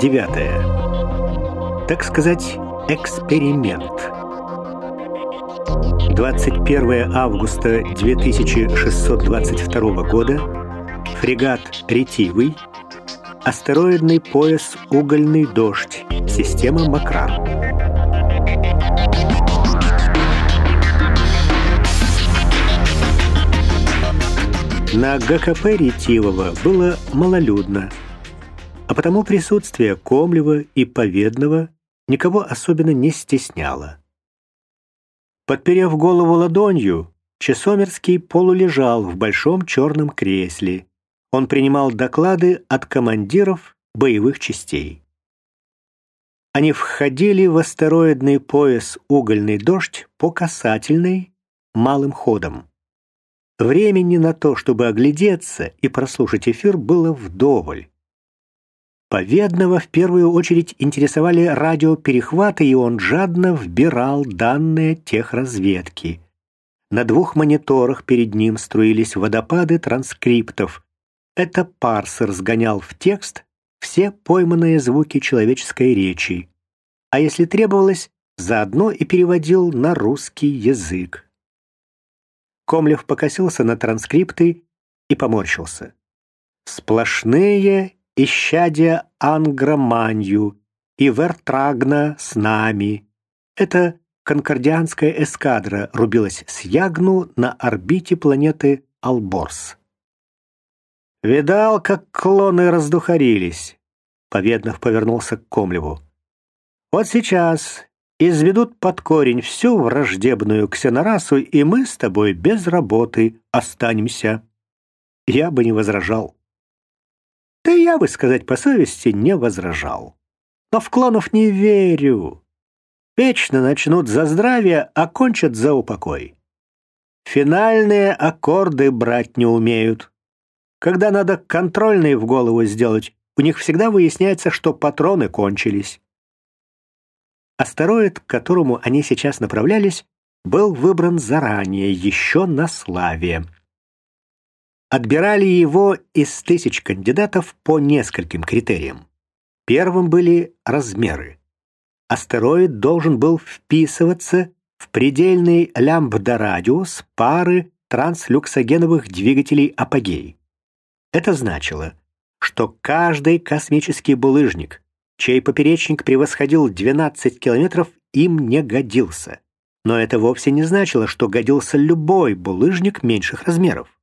9. Так сказать, эксперимент. 21 августа 2622 года фрегат «Ретивый», астероидный пояс «Угольный дождь», система «Макран». На ГКП Ретивого было малолюдно, потому присутствие Комлева и Поведного никого особенно не стесняло. Подперев голову ладонью, Чесомерский полулежал в большом черном кресле. Он принимал доклады от командиров боевых частей. Они входили в астероидный пояс «Угольный дождь» по касательной малым ходом. Времени на то, чтобы оглядеться и прослушать эфир, было вдоволь. Поведного в первую очередь интересовали радиоперехваты, и он жадно вбирал данные техразведки. На двух мониторах перед ним струились водопады транскриптов. Это парсер сгонял в текст все пойманные звуки человеческой речи, а если требовалось, заодно и переводил на русский язык. Комлев покосился на транскрипты и поморщился. Сплошные исчадия ангроманью и вертрагна с нами. Это конкордианская эскадра рубилась с Ягну на орбите планеты Алборс. «Видал, как клоны раздухарились?» Поведнов повернулся к Комлеву. «Вот сейчас изведут под корень всю враждебную ксенорасу, и мы с тобой без работы останемся». Я бы не возражал. Да я бы, сказать по совести, не возражал. Но в клонов не верю. Вечно начнут за здравие, а кончат за упокой. Финальные аккорды брать не умеют. Когда надо контрольные в голову сделать, у них всегда выясняется, что патроны кончились. Астероид, к которому они сейчас направлялись, был выбран заранее, еще на славе. Отбирали его из тысяч кандидатов по нескольким критериям. Первым были размеры. Астероид должен был вписываться в предельный лямбда-радиус пары транслюксогеновых двигателей апогей. Это значило, что каждый космический булыжник, чей поперечник превосходил 12 километров, им не годился. Но это вовсе не значило, что годился любой булыжник меньших размеров.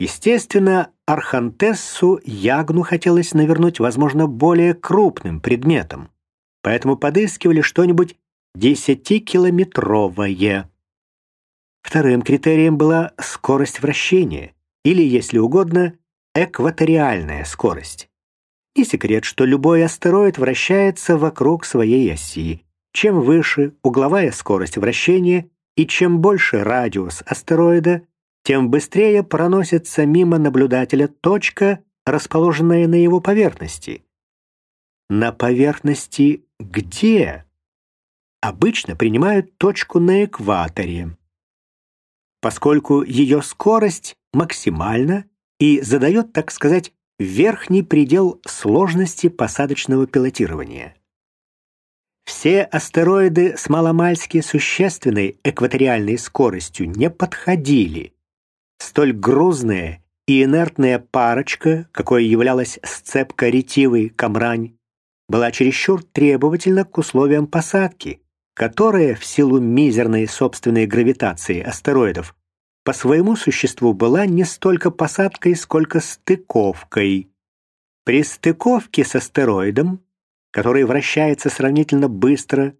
Естественно, Архантессу Ягну хотелось навернуть, возможно, более крупным предметом, поэтому подыскивали что-нибудь десятикилометровое. Вторым критерием была скорость вращения, или, если угодно, экваториальная скорость. Не секрет, что любой астероид вращается вокруг своей оси. Чем выше угловая скорость вращения и чем больше радиус астероида, тем быстрее проносится мимо наблюдателя точка, расположенная на его поверхности. На поверхности где? Обычно принимают точку на экваторе. Поскольку ее скорость максимальна и задает, так сказать, верхний предел сложности посадочного пилотирования. Все астероиды с маломальски существенной экваториальной скоростью не подходили Столь грузная и инертная парочка, какой являлась сцепка ретивый камрань, была чересчур требовательна к условиям посадки, которая в силу мизерной собственной гравитации астероидов по своему существу была не столько посадкой, сколько стыковкой. При стыковке с астероидом, который вращается сравнительно быстро,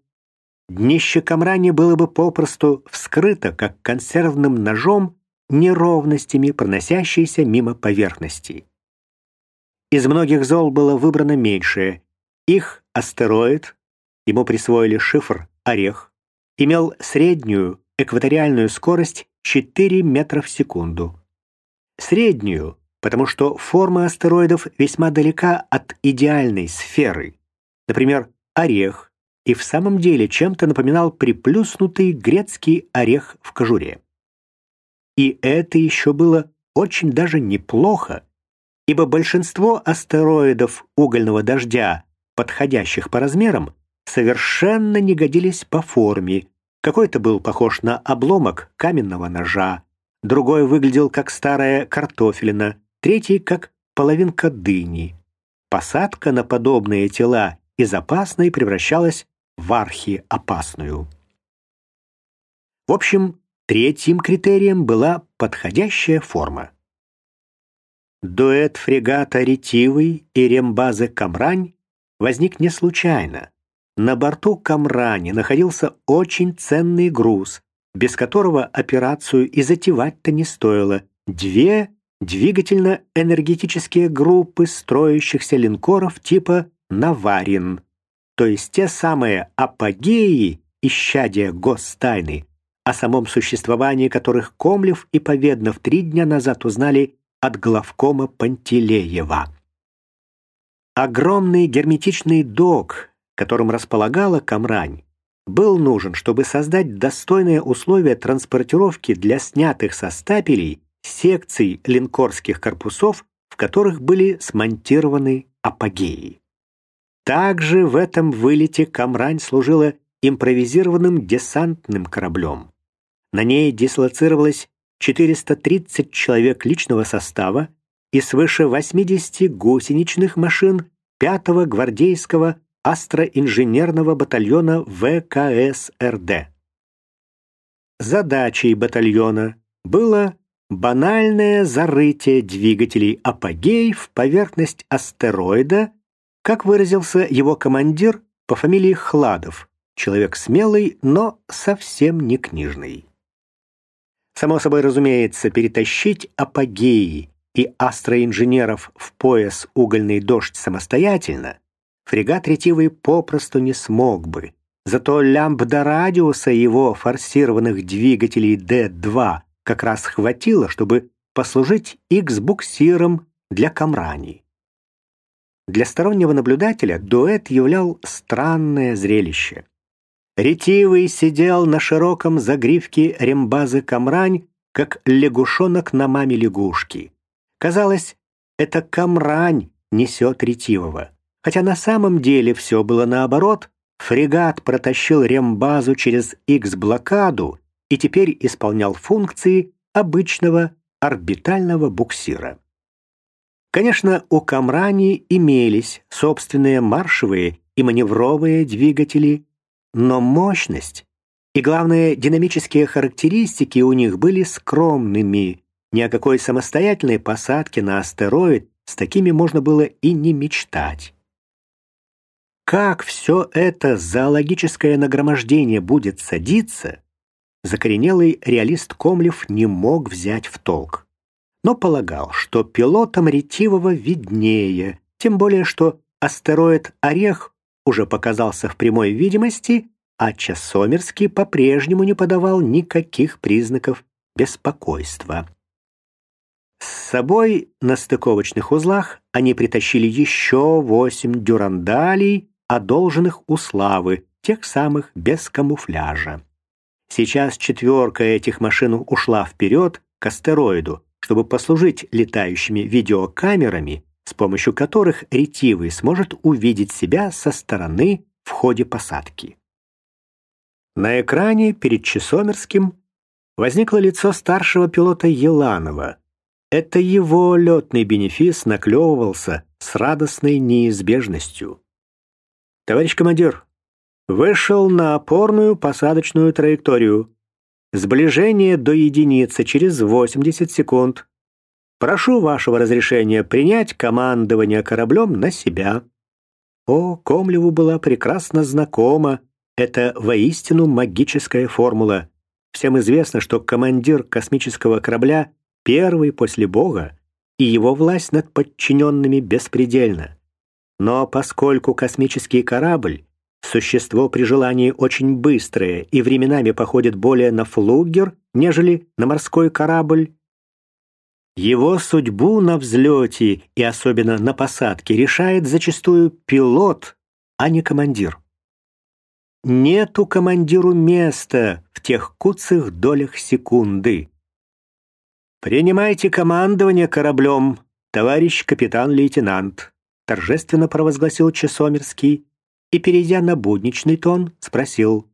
днище Камрани было бы попросту вскрыто, как консервным ножом, неровностями, проносящейся мимо поверхности. Из многих зол было выбрано меньшее. Их астероид, ему присвоили шифр «Орех», имел среднюю экваториальную скорость 4 метра в секунду. Среднюю, потому что форма астероидов весьма далека от идеальной сферы. Например, орех и в самом деле чем-то напоминал приплюснутый грецкий орех в кожуре. И это еще было очень даже неплохо, ибо большинство астероидов угольного дождя, подходящих по размерам, совершенно не годились по форме. Какой-то был похож на обломок каменного ножа, другой выглядел как старая картофелина, третий как половинка дыни. Посадка на подобные тела из опасной превращалась в архиопасную. В общем, третьим критерием была подходящая форма. Дуэт фрегата «Ретивый» и рембазы «Камрань» возник не случайно. На борту «Камрани» находился очень ценный груз, без которого операцию и затевать-то не стоило. Две двигательно-энергетические группы строящихся линкоров типа «Наварин», то есть те самые апогеи исчадия гостайны, о самом существовании которых Комлев и Поведнов три дня назад узнали от главкома Пантелеева. Огромный герметичный док, которым располагала Камрань, был нужен, чтобы создать достойные условия транспортировки для снятых со стапелей секций линкорских корпусов, в которых были смонтированы апогеи. Также в этом вылете Камрань служила импровизированным десантным кораблем. На ней дислоцировалось 430 человек личного состава и свыше 80 гусеничных машин 5-го гвардейского астроинженерного батальона ВКСРД. Задачей батальона было банальное зарытие двигателей апогей в поверхность астероида, как выразился его командир по фамилии Хладов, человек смелый, но совсем не книжный. Само собой разумеется, перетащить апогеи и астроинженеров в пояс угольный дождь самостоятельно фрегат ретивый попросту не смог бы. Зато лямбда радиуса его форсированных двигателей Д-2 как раз хватило, чтобы послужить X-буксиром для Камрани. Для стороннего наблюдателя дуэт являл странное зрелище. Ретивый сидел на широком загривке рембазы Камрань, как лягушонок на маме лягушки. Казалось, это Камрань несет ретивого. Хотя на самом деле все было наоборот. Фрегат протащил рембазу через X-блокаду и теперь исполнял функции обычного орбитального буксира. Конечно, у Камрани имелись собственные маршевые и маневровые двигатели, но мощность и, главное, динамические характеристики у них были скромными. Ни о какой самостоятельной посадке на астероид с такими можно было и не мечтать. Как все это зоологическое нагромождение будет садиться, закоренелый реалист Комлев не мог взять в толк. Но полагал, что пилотам ретивого виднее, тем более что астероид Орех уже показался в прямой видимости, а Часомерский по-прежнему не подавал никаких признаков беспокойства. С собой на стыковочных узлах они притащили еще восемь дюрандалей, одолженных у Славы, тех самых без камуфляжа. Сейчас четверка этих машин ушла вперед к астероиду, чтобы послужить летающими видеокамерами с помощью которых ретивый сможет увидеть себя со стороны в ходе посадки. На экране перед Чесомерским возникло лицо старшего пилота Еланова. Это его летный бенефис наклевывался с радостной неизбежностью. «Товарищ командир, вышел на опорную посадочную траекторию. Сближение до единицы через 80 секунд. Прошу вашего разрешения принять командование кораблем на себя». О, Комлеву была прекрасно знакома эта воистину магическая формула. Всем известно, что командир космического корабля первый после Бога, и его власть над подчиненными беспредельна. Но поскольку космический корабль — существо при желании очень быстрое и временами походит более на флугер, нежели на морской корабль, его судьбу на взлете и особенно на посадке решает зачастую пилот, а не командир. Нету командиру места в тех куцых долях секунды. «Принимайте командование кораблем, товарищ капитан-лейтенант», — торжественно провозгласил Чесомерский и, перейдя на будничный тон, спросил.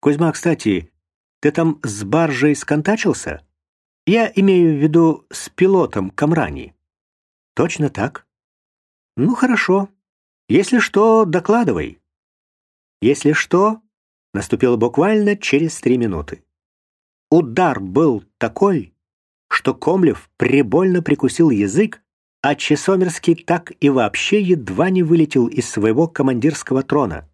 «Кузьма, кстати, ты там с баржей сконтачился? Я имею в виду с пилотом Камрани». «Точно так». «Ну, хорошо. Если что, докладывай». «Если что», наступил буквально через три минуты. Удар был такой, что Комлев прибольно прикусил язык, а Чесомерский так и вообще едва не вылетел из своего командирского трона.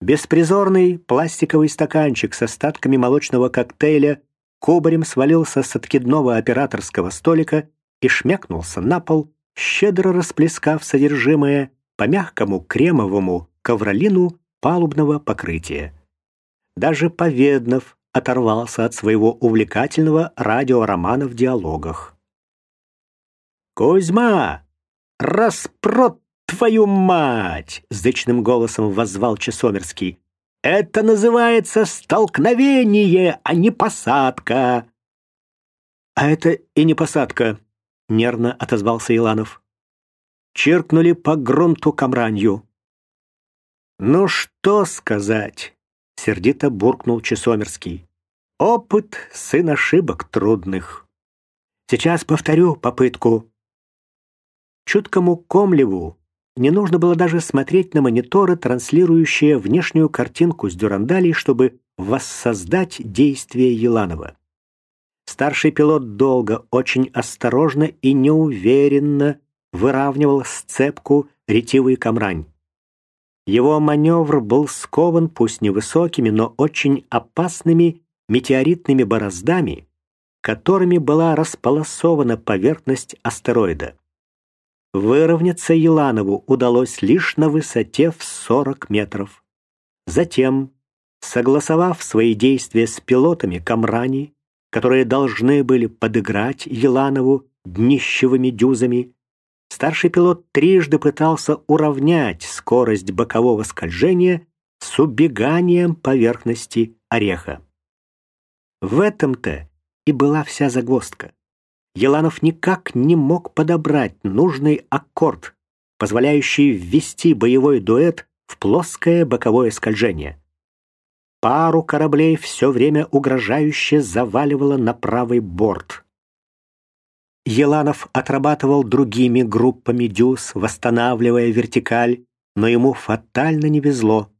Беспризорный пластиковый стаканчик с остатками молочного коктейля кубарем свалился с откидного операторского столика и шмякнулся на пол, щедро расплескав содержимое по мягкому кремовому ковролину палубного покрытия. Даже Поведнов оторвался от своего увлекательного радиоромана в диалогах. «Кузьма! Распрот твою мать!» — зычным голосом воззвал Чесомерский. «Это называется столкновение, а не посадка!» «А это и не посадка», — нервно отозвался Иланов. Черкнули по грунту камранью. «Ну что сказать?» — сердито буркнул Чесомерский. «Опыт — сын ошибок трудных. Сейчас повторю попытку». Чуткому Комлеву не нужно было даже смотреть на мониторы, транслирующие внешнюю картинку с дюрандалей, чтобы воссоздать действия Еланова. Старший пилот долго, очень осторожно и неуверенно выравнивал сцепку ретивый камрань. Его маневр был скован пусть невысокими, но очень опасными метеоритными бороздами, которыми была располосована поверхность астероида. Выровняться Еланову удалось лишь на высоте в 40 метров. Затем, согласовав свои действия с пилотами Камрани, которые должны были подыграть Еланову днищевыми дюзами, старший пилот трижды пытался уравнять скорость бокового скольжения с убеганием поверхности ореха. В этом-то и была вся загвоздка. Еланов никак не мог подобрать нужный аккорд, позволяющий ввести боевой дуэт в плоское боковое скольжение. Пару кораблей все время угрожающе заваливало на правый борт. Еланов отрабатывал другими группами дюз, восстанавливая вертикаль, но ему фатально не везло.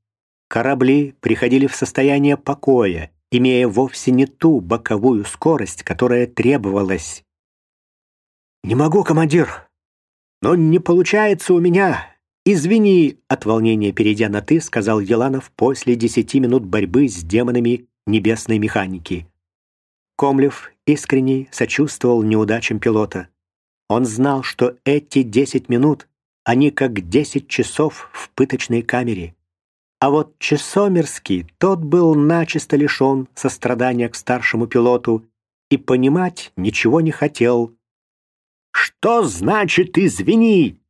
Корабли приходили в состояние покоя, имея вовсе не ту боковую скорость, которая требовалась. «Не могу, командир. Но не получается у меня. Извини», — от волнения перейдя на «ты», сказал Еланов после десяти минут борьбы с демонами небесной механики. Комлев искренне сочувствовал неудачам пилота. Он знал, что эти десять минут, они как десять часов в пыточной камере. А вот Чесомерский, тот был начисто лишен сострадания к старшему пилоту и понимать ничего не хотел, что значит «извини»?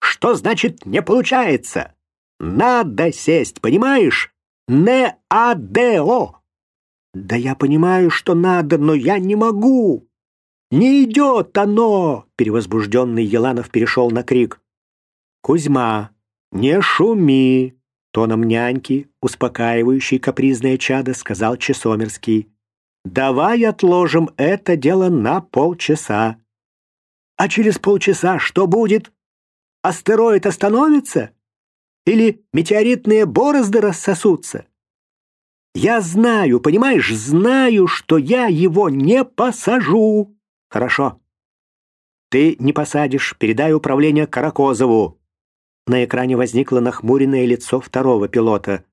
Что значит «не получается»? Надо сесть, понимаешь? Не адео. Да я понимаю, что надо, но я не могу. Не идет оно! Перевозбужденный Еланов перешел на крик. Кузьма, не шуми! Тоном няньки, успокаивающей капризное чадо, сказал Чесомерский. «Давай отложим это дело на полчаса. А через полчаса что будет? Астероид остановится? Или метеоритные борозды рассосутся? Я знаю, понимаешь, знаю, что я его не посажу. Хорошо. Ты не посадишь, передай управление Каракозову. На экране возникло нахмуренное лицо второго пилота.